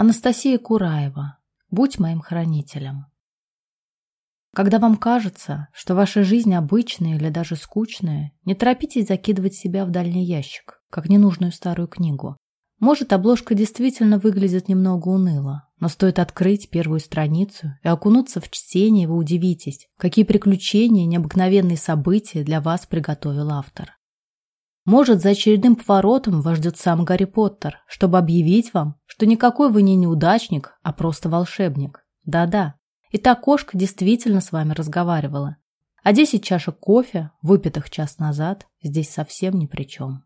Анастасия Кураева. Будь моим хранителем. Когда вам кажется, что ваша жизнь обычная или даже скучная, не торопитесь закидывать себя в дальний ящик, как ненужную старую книгу. Может, обложка действительно выглядит немного уныло, но стоит открыть первую страницу и окунуться в чтение, вы удивитесь, какие приключения и необыкновенные события для вас приготовил автор. Может, за очередным поворотом вас ждет сам Гарри Поттер, чтобы объявить вам, что никакой вы не неудачник, а просто волшебник. Да-да, и та кошка действительно с вами разговаривала. А десять чашек кофе, выпитых час назад, здесь совсем ни при чем.